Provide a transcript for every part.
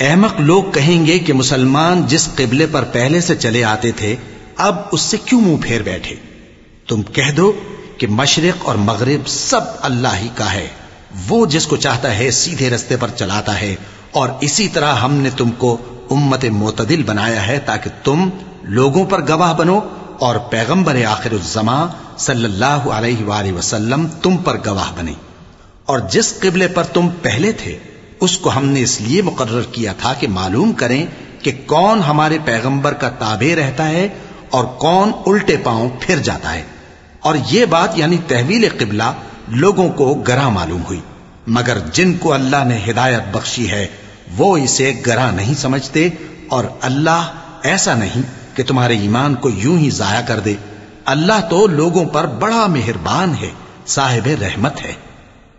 अहमक लोग कहेंगे कि मुसलमान जिस किबले पर पहले से चले आते थे, अब उससे क्यों मुँह फेर बैठे? तुम कह दो कि मशरक और मगरब सब अल्लाह ही का है। वो जिसको चाहता है सीधे रस्ते पर चलाता है, और इसी तरह हमने तुमको उम्मत मोतदिल बनाया है ताकि तुम लोगों पर गवाह बनो, और पैगंबर आखिर जमा सल्लल्लाहु अलैहि वसल्लम तुम पर गवाह बने। और जिस किबले पर तुम पहले थे उसको हमने इसलिए मुकर्र किया था कि मालूम करें कि कौन हमारे पैगंबर का ताबे रहता है और कौन उल्टे पाँव फिर जाता है। और ये बात यानी तहवील किबला लोगों को गरा मालूम हुई। मगर जिनको अल्लाह ने हिदायत बख्शी है, वो इसे गरा नहीं समझते और अल्लाह ऐसा नहीं कि तुम्हारे ईमान को यूँ ही जाया कर दे। अल्लाह तो लोगों पर बड़ा मेहरबान है, साहिब रहमत है।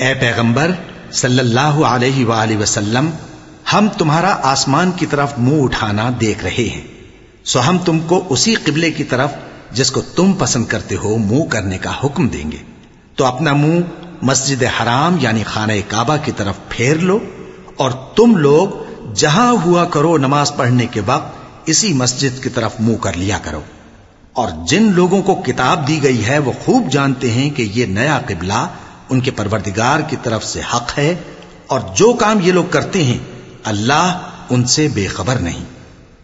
ए पैगंबर, सल्लल्लाहु अलैहि वसल्लम, हम तुम्हारा आसमान की तरफ़ मुँह उठाना देख रहे हैं। सो हम तुमको उसी किबले की तरफ़, जिसको तुम पसंद करते हो, मुँह करने का हुक्म देंगे। तो अपना मुँह मस्जिद हराम, यानी खाना काबा की तरफ़ फेर लो, और तुम लोग जहाँ हुआ करो नमाज़ पढ़ने के वक्त, इसी मस्जिद की तरफ़ मुँह कर लिया करो। और जिन लोगों को किताब दी गई है, वो खूब जानते हैं कि ये नया किबला उनके परवरदिगार की तरफ से हक है और जो काम ये लोग करते हैं अल्लाह उनसे बेखबर नहीं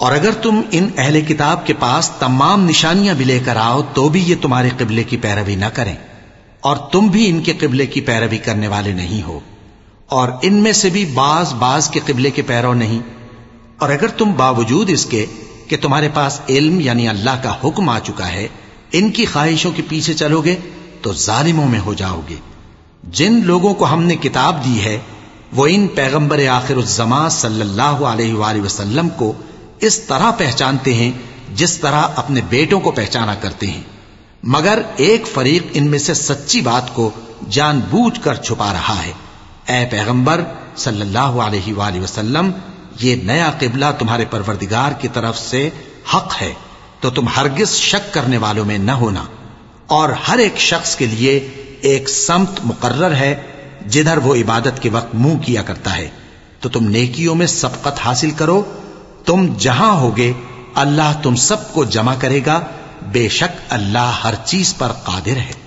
और अगर तुम इन अहले किताब के पास तमाम निशानियां भी लेकर आओ तो भी ये तुम्हारे किबले की पैरवी न करें और तुम भी इनके किबले की पैरवी करने वाले नहीं हो और इनमें से भी बाज बाज के किबले के पैरों नहीं। और अगर तुम बावजूद इसके कि तुम्हारे पास इल्म यानी अल्लाह का हुक्म आ चुका है, इनकी ख्वाहिशों के पीछे चलोगे तो जालिमों में हो जाओगे। जिन लोगों को हमने किताब दी है, वो इन पैगंबर आखिर वसल्लम को इस तरह पहचानते हैं, जिस तरह अपने बेटों को पहचाना करते हैं। मगर एक फरीक इनमें से सच्ची बात को जानबूझकर छुपा रहा है। ए पैगंबर, सल्लल्लाहु अलैहि वसल्लम, ये नया किबला तुम्हारे परवरदिगार की तरफ़ से हक है तो तुम हरगिज शक करने वालों में न होना। और हर एक शख्स के लिए एक समत मुकर्र है, जिधर वो इबादत के वक्त मुँह किया करता है। तो तुम नेकियों में सबकत हासिल करो। तुम जहाँ होगे, अल्लाह तुम सबको जमा करेगा। बेशक अल्लाह हर चीज़ पर कादिर है।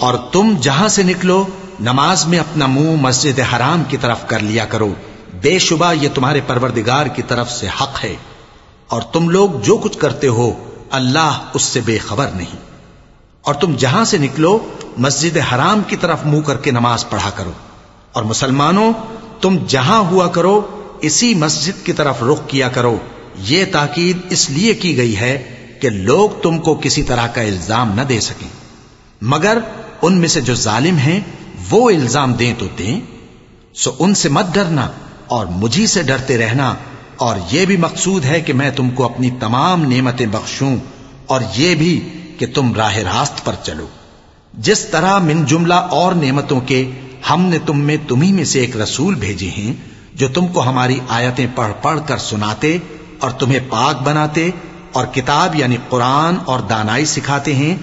और तुम जहां से निकलो नमाज़ में अपना मुँह मस्जिद हराम की तरफ़ कर लिया करो। बेशुबा ये तुम्हारे परवरदिगार की तरफ़ से हक है। और तुम लोग जो कुछ करते हो, अल्लाह उससे बेखबर नहीं। और तुम जहाँ से निकलो, मस्जिद हराम की तरफ़ मुँह करके नमाज़ पढ़ा करो। और मुसलमानों, तुम जहाँ हुआ करो, इसी मस्जिद की तरफ़ रुख किया करो। ये ताकीद इसलिए की गई है कि लोग तुमको किसी तरह का इल्ज़ाम न दे सकें। मगर उनमें से जो जालिम हैं वो इल्ज़ाम दें तो दें, सो उनसे मत डरना और मुझी से डरते रहना। और यह भी मकसूद है कि मैं तुमको अपनी तमाम नेमतें बख्शूं और यह भी कि तुम राह रास्त पर चलो। जिस तरह मिन जुमला और नेमतों के हमने तुम में तुम्ही में से एक रसूल भेजे हैं, जो तुमको हमारी आयतें पढ़ पढ़ कर सुनाते और तुम्हें पाक बनाते और किताब यानी कुरान और दानाई सिखाते हैं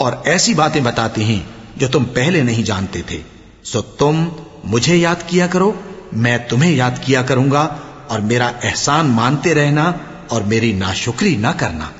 और ऐसी बातें बताते हैं जो तुम पहले नहीं जानते थे। सो तुम मुझे याद किया करो, मैं तुम्हें याद किया करूँगा, और मेरा एहसान मानते रहना और मेरी नाशुक्री ना करना।